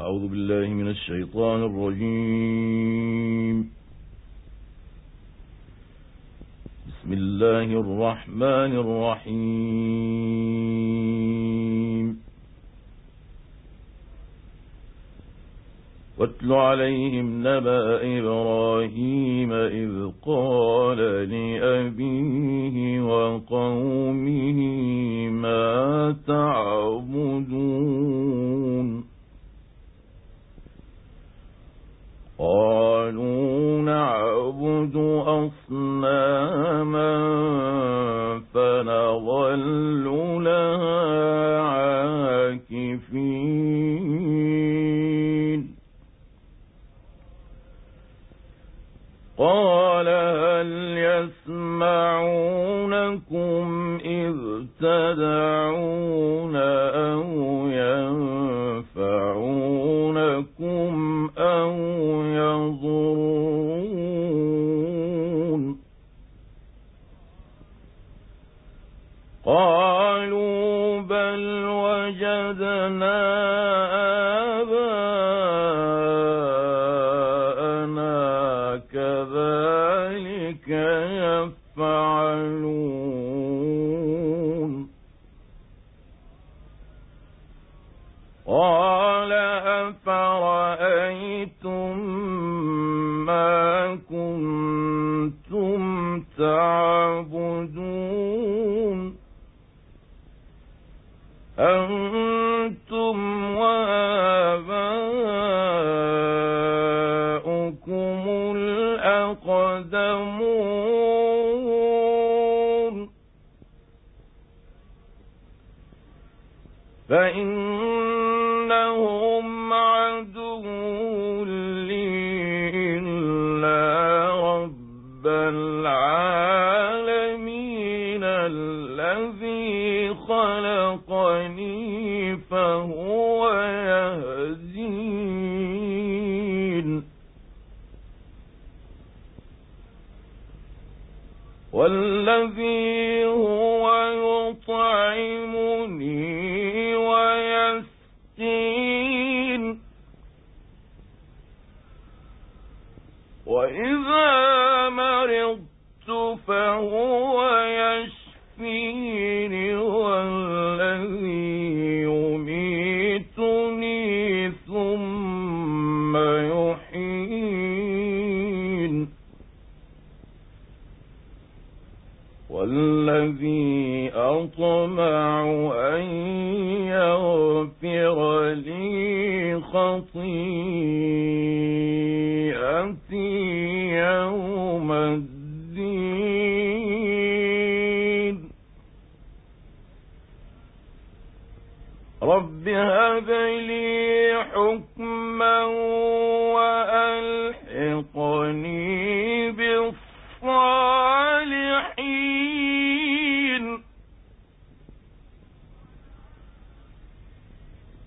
أعوذ بالله من الشيطان الرجيم. بسم الله الرحمن الرحيم. واتل عليهم نبأ إبراهيم إذ قال لأبيه وقومه ما تعبدون نعبد أصناما فنظل لها عاكفين. قال هل يسمعونكم إذ تدعون بل وجدنا آباءنا كذلك يفعلون. قال أفرأيتم ما كنتم تعبدون؟ أنتم وآباؤكم الأقدمون. فإنهم عدو لي إلا رب العالمين. الذي خلقني فهو يهدين. والذي هو يطعمني ويسقين. وإذا مرضت فهو والذي أطمع أن يغفر لي خطيئتي يوم الدين. رب هب لي حكما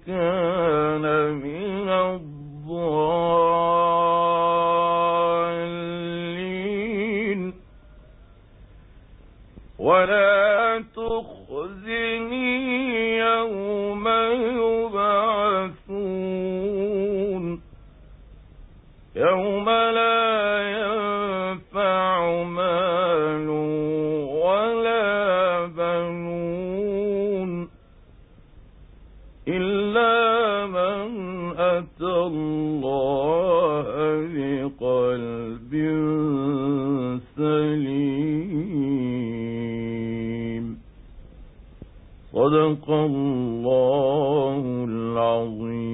كان صدق الله العظيم.